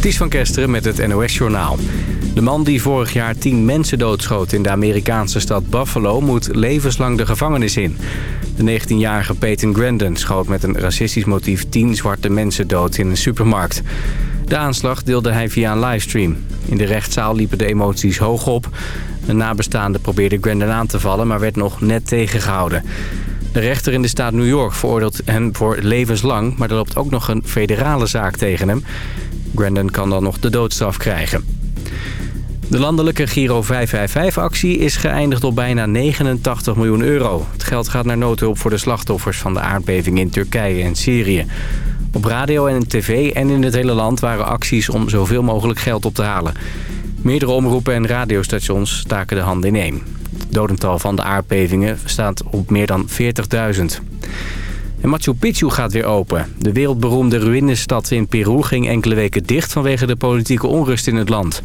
Ties van Kesteren met het NOS-journaal. De man die vorig jaar tien mensen doodschoot in de Amerikaanse stad Buffalo... moet levenslang de gevangenis in. De 19-jarige Peyton Grandin schoot met een racistisch motief... tien zwarte mensen dood in een supermarkt. De aanslag deelde hij via een livestream. In de rechtszaal liepen de emoties hoog op. Een nabestaande probeerde Grandin aan te vallen... maar werd nog net tegengehouden. De rechter in de staat New York veroordeelt hem voor levenslang... maar er loopt ook nog een federale zaak tegen hem... Grandon kan dan nog de doodstraf krijgen. De landelijke Giro 555-actie is geëindigd op bijna 89 miljoen euro. Het geld gaat naar noodhulp voor de slachtoffers van de aardbeving in Turkije en Syrië. Op radio en tv en in het hele land waren acties om zoveel mogelijk geld op te halen. Meerdere omroepen en radiostations staken de handen ineen. Het dodental van de aardbevingen staat op meer dan 40.000. En Machu Picchu gaat weer open. De wereldberoemde ruïnestad in Peru ging enkele weken dicht vanwege de politieke onrust in het land.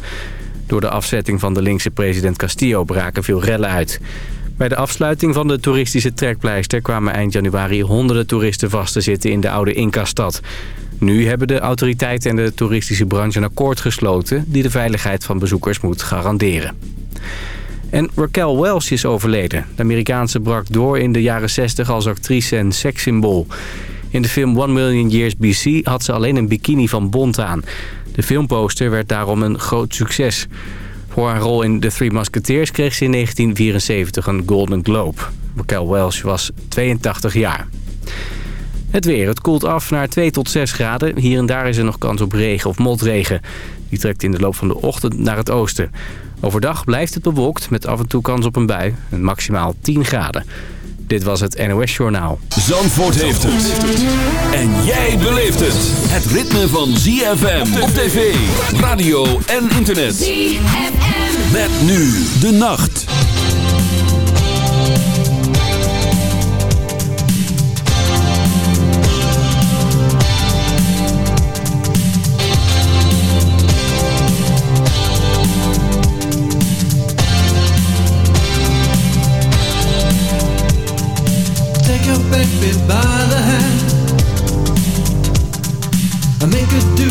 Door de afzetting van de linkse president Castillo braken veel rellen uit. Bij de afsluiting van de toeristische trekpleister kwamen eind januari honderden toeristen vast te zitten in de oude Inca-stad. Nu hebben de autoriteiten en de toeristische branche een akkoord gesloten die de veiligheid van bezoekers moet garanderen. En Raquel Welch is overleden. De Amerikaanse brak door in de jaren 60 als actrice en sekssymbool. In de film One Million Years BC had ze alleen een bikini van Bond aan. De filmposter werd daarom een groot succes. Voor haar rol in The Three Musketeers kreeg ze in 1974 een Golden Globe. Raquel Welch was 82 jaar. Het weer. Het koelt af naar 2 tot 6 graden. Hier en daar is er nog kans op regen of motregen. Die trekt in de loop van de ochtend naar het oosten. Overdag blijft het bewolkt met af en toe kans op een bui. En maximaal 10 graden. Dit was het NOS Journaal. Zandvoort heeft het. En jij beleeft het. Het ritme van ZFM op tv, radio en internet. ZFM. Met nu de nacht. By the hand and make her do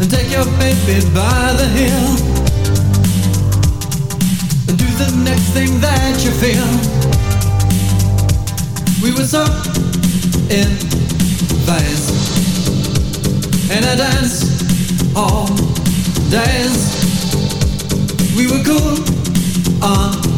and take your baby by the and do the next thing that you feel. We were so in phase all days. We were cool on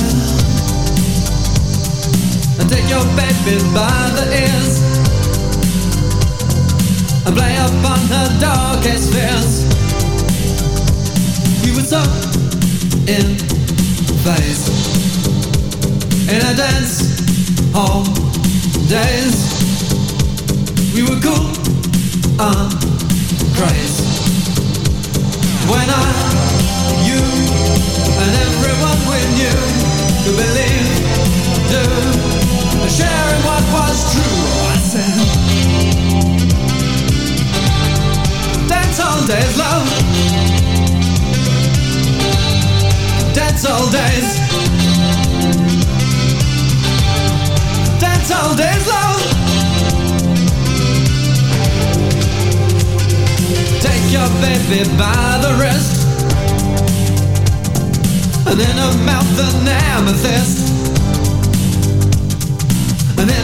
and take your baby by the ears and play upon her darkest fears. We were so in phase in a dance hall days. We were cool and crazy when I, you, and everyone we knew could believe, do sharing what was true. I said, Dance all days, love. Dance all days. Dance all days, love. Take your baby by the wrist. And in her mouth an amethyst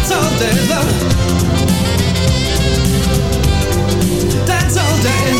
Dance all day love. Dance all day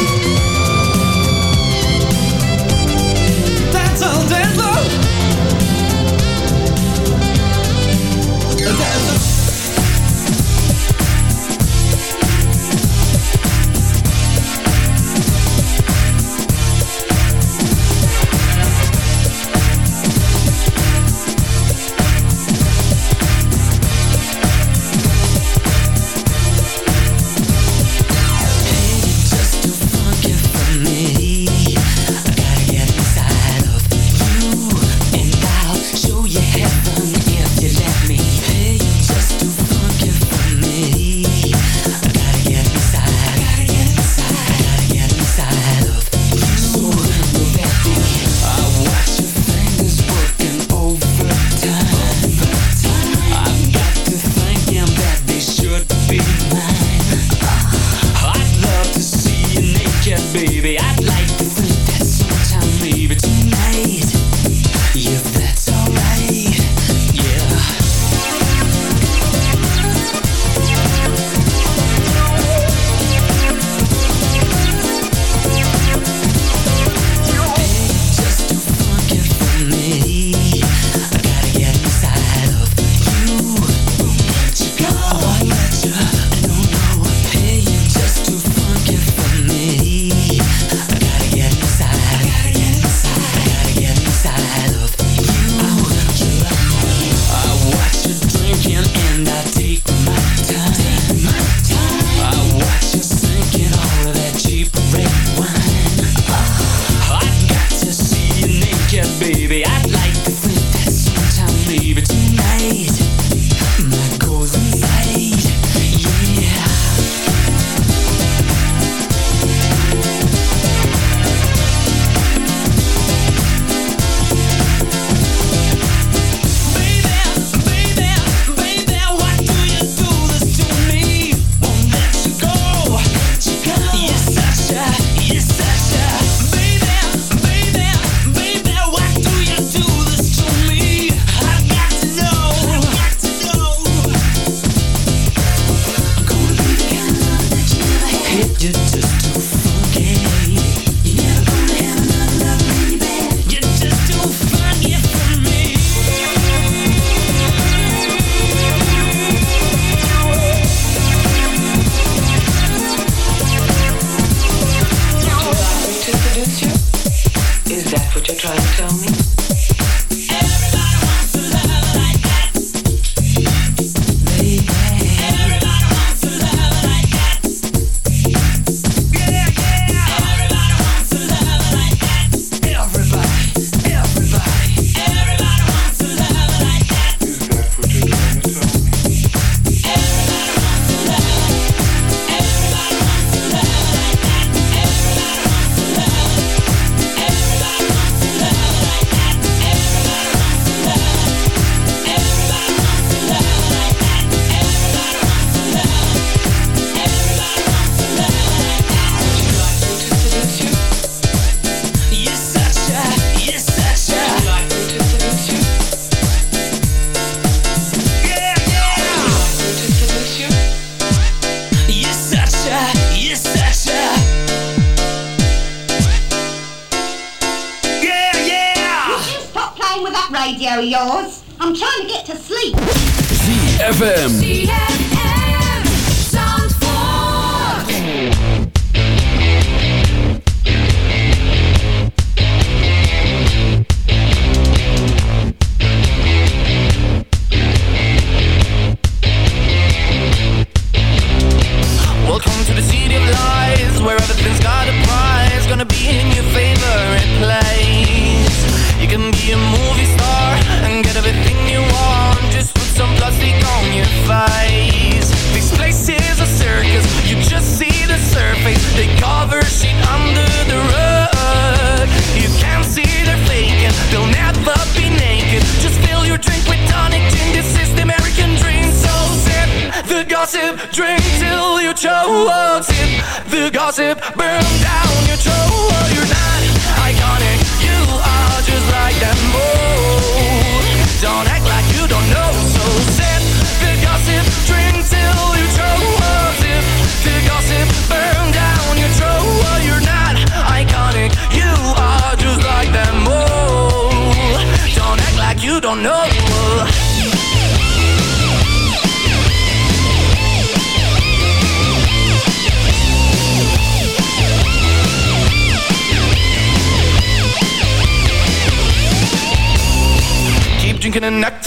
radio yours. I'm trying to get to sleep. ZFM.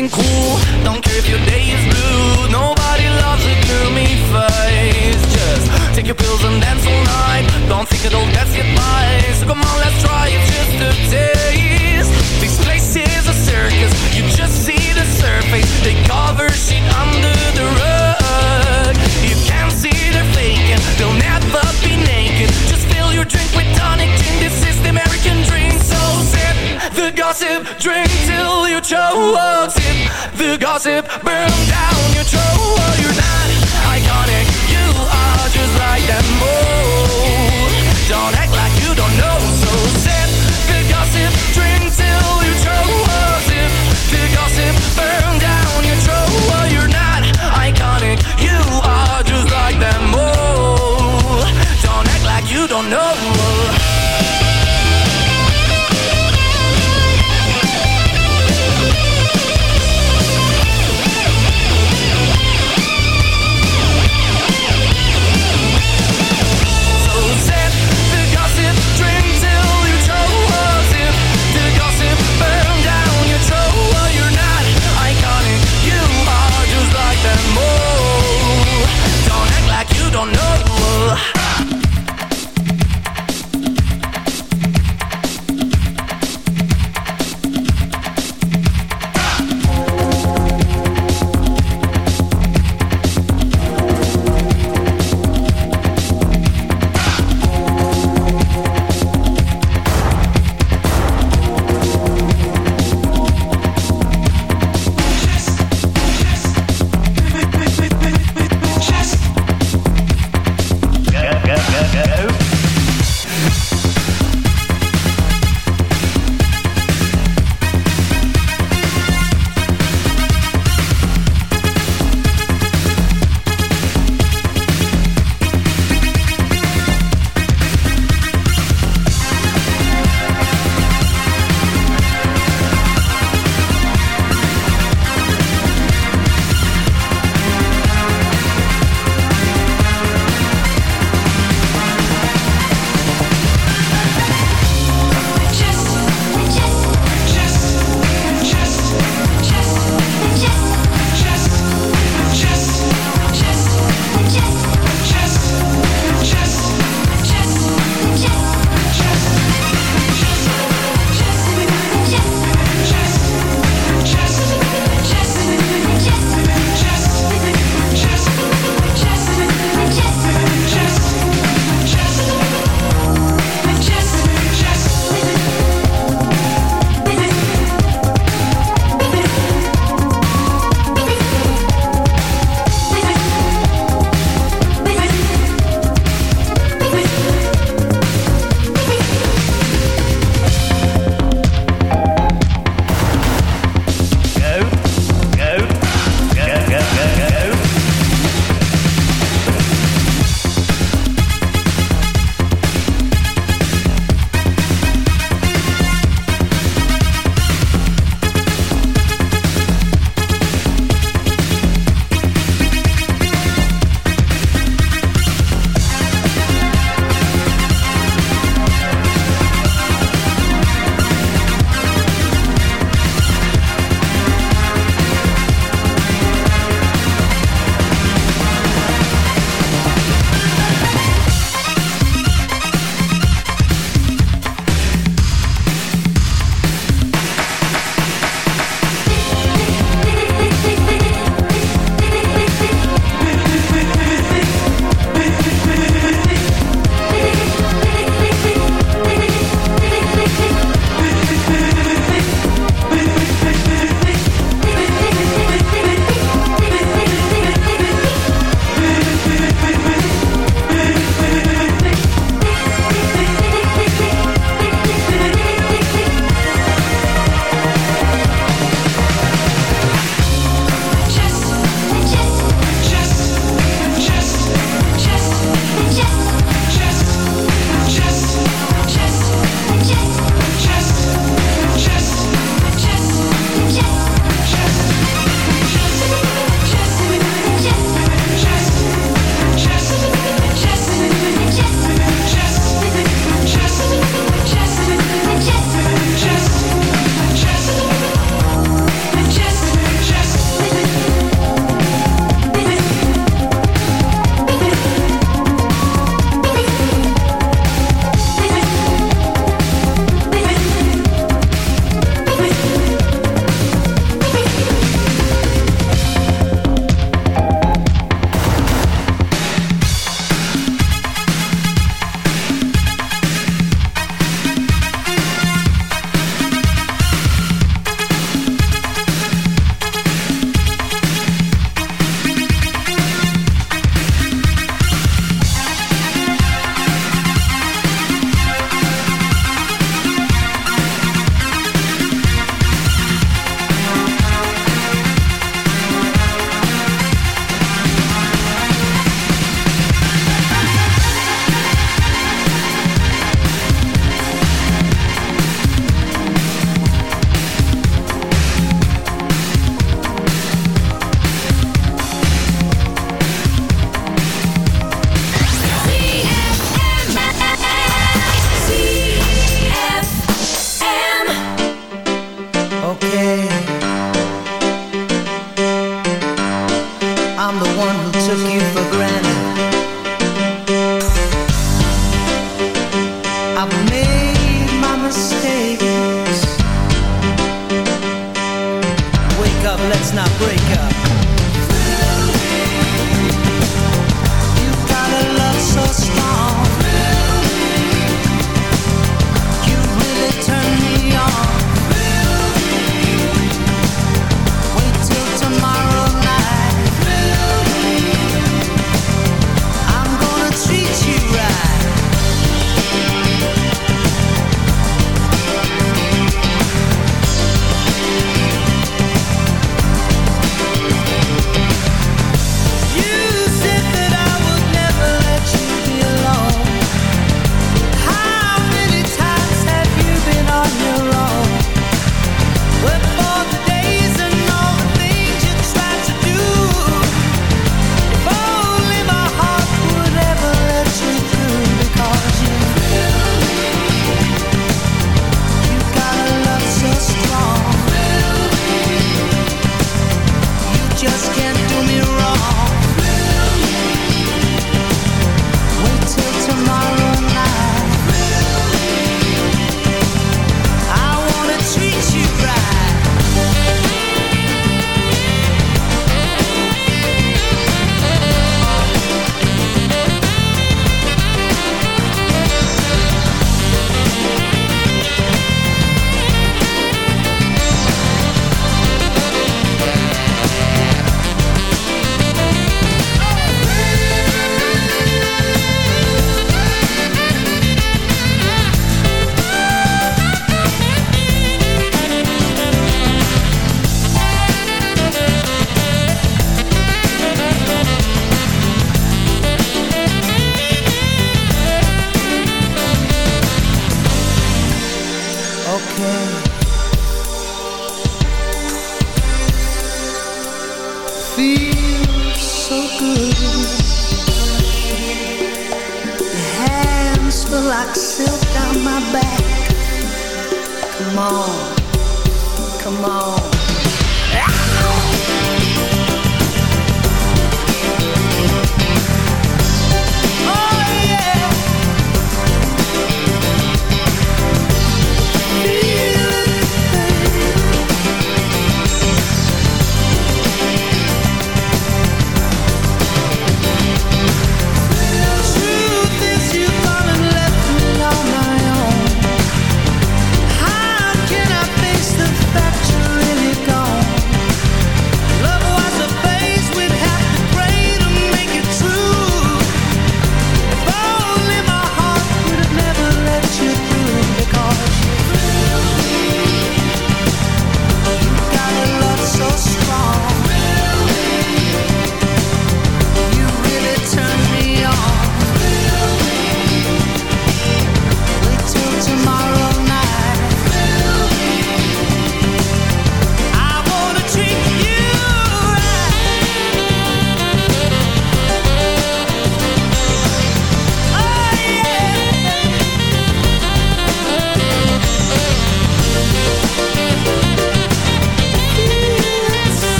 Acting cool. Don't care if your day is blue. Nobody loves a gloomy face. Just take your pills and dance all night. Don't think it'll let's. So come on, let's try it just a taste. This place is a circus. You just see the surface. They cover shit under the rug. You can't see they're faking. They'll never be naked. Just fill your drink with tonic gin. This is the American dream. So sip the gossip, drink till you choke gossip. Burn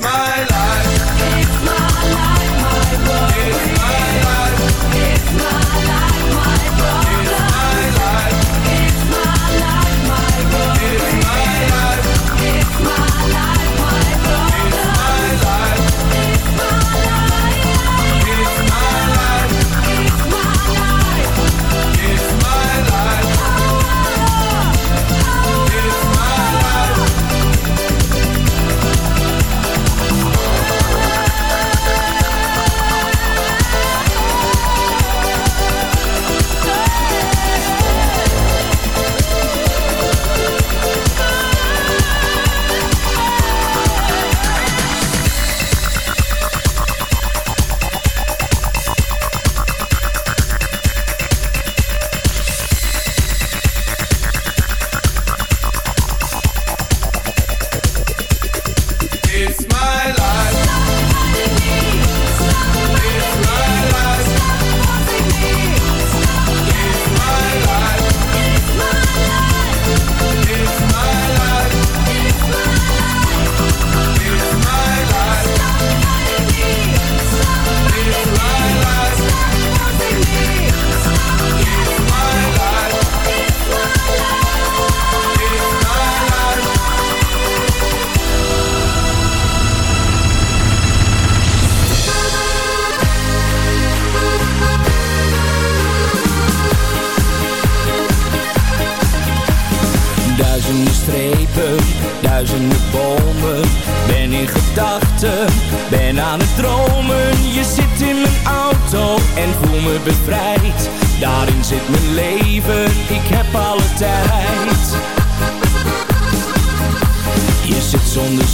my life. It's my life, my world. It's my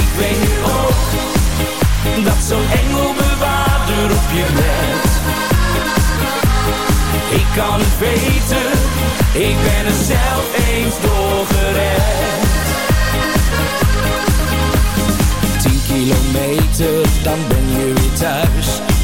Ik weet nu ook dat zo'n engelbewaarder op je let. Ik kan het weten, ik ben er zelf eens doorgered. Tien kilometer, dan ben je weer thuis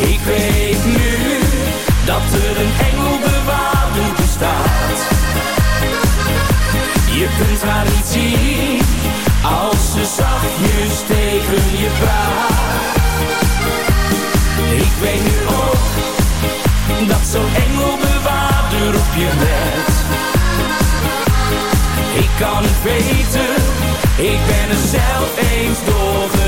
Ik weet nu dat er een engelbewaarder bestaat. Je kunt haar niet zien als ze zachtjes tegen je praat. Ik weet nu ook dat zo'n engelbewaarder op je bed. Ik kan het weten, ik ben er zelf eens door.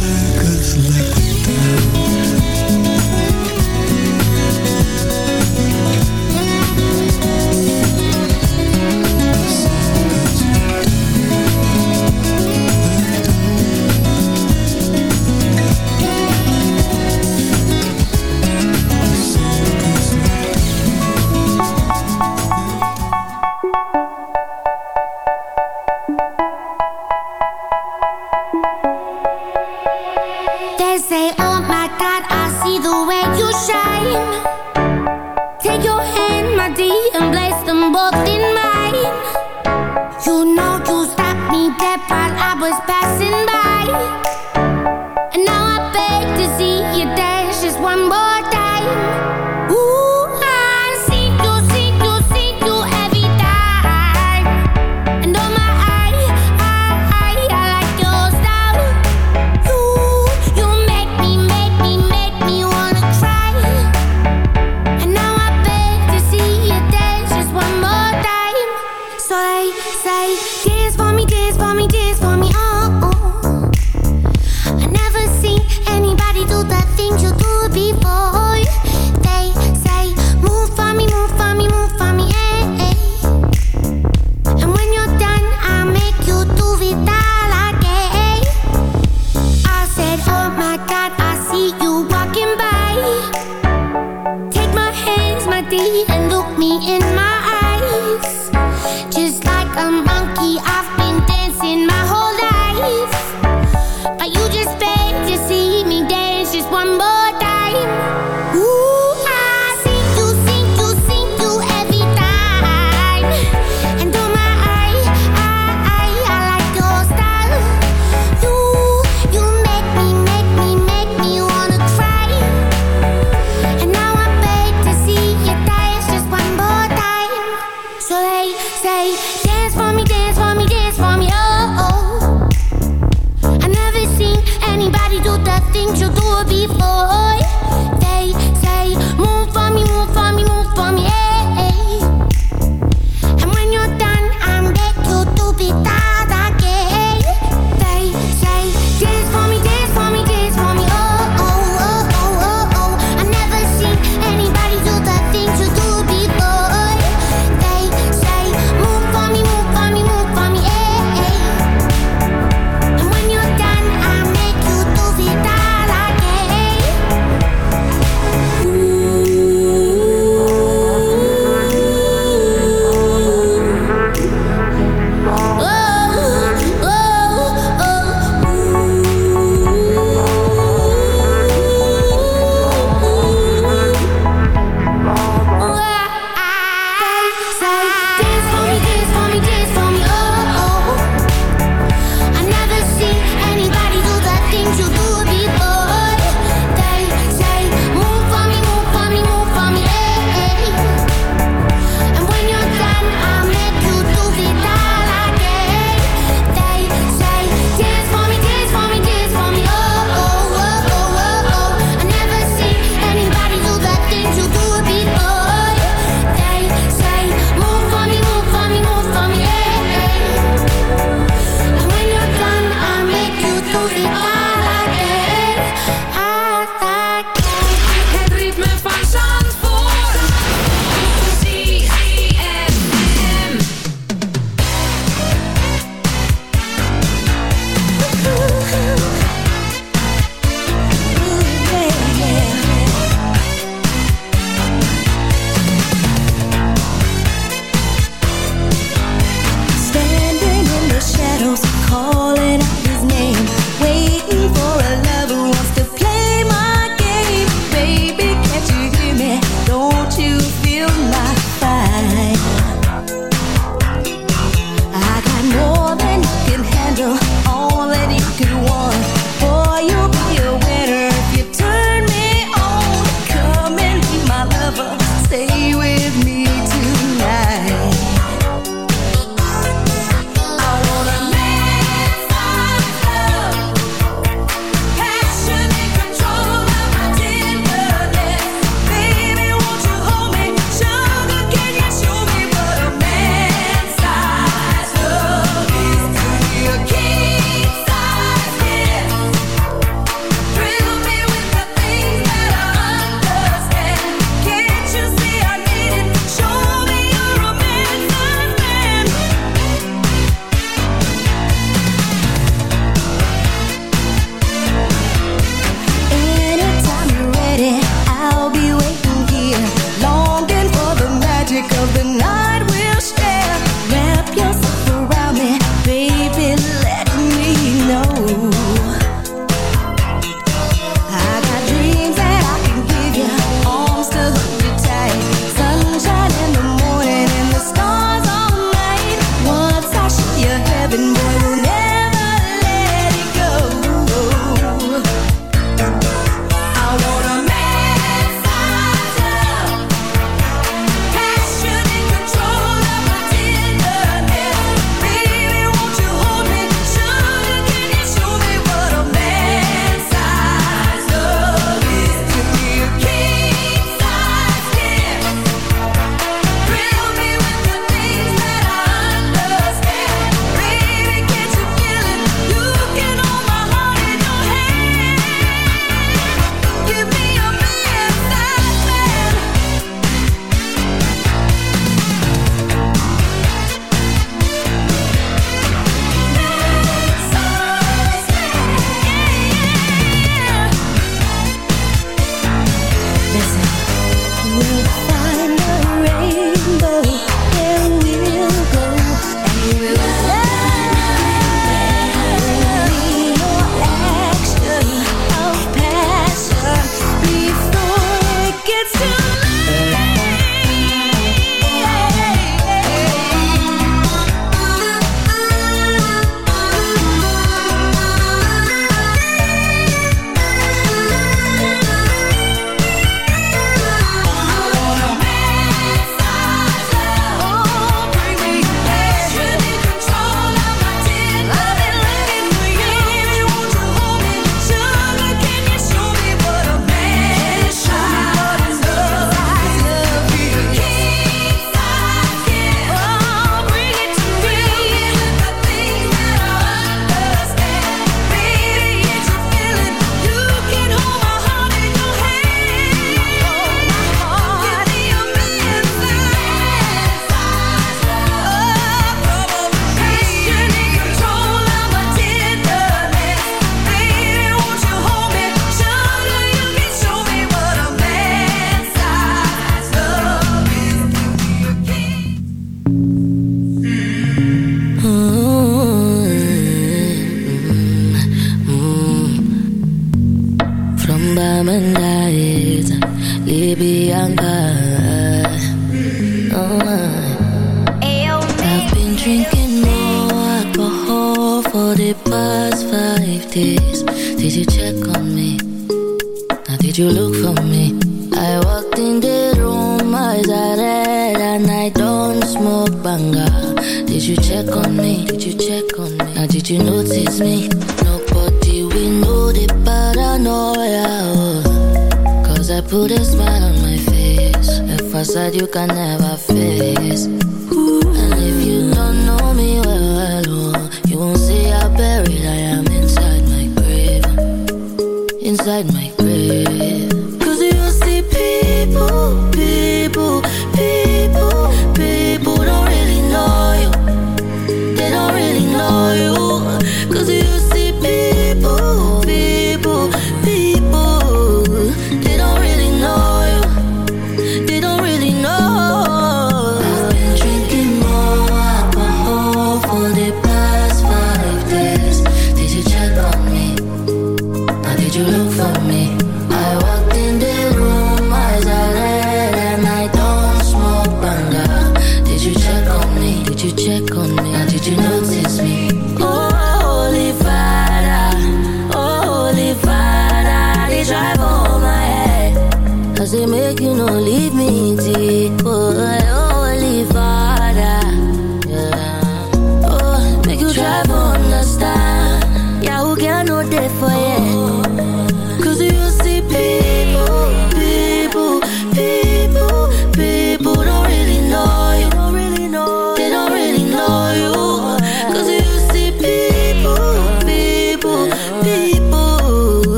circus like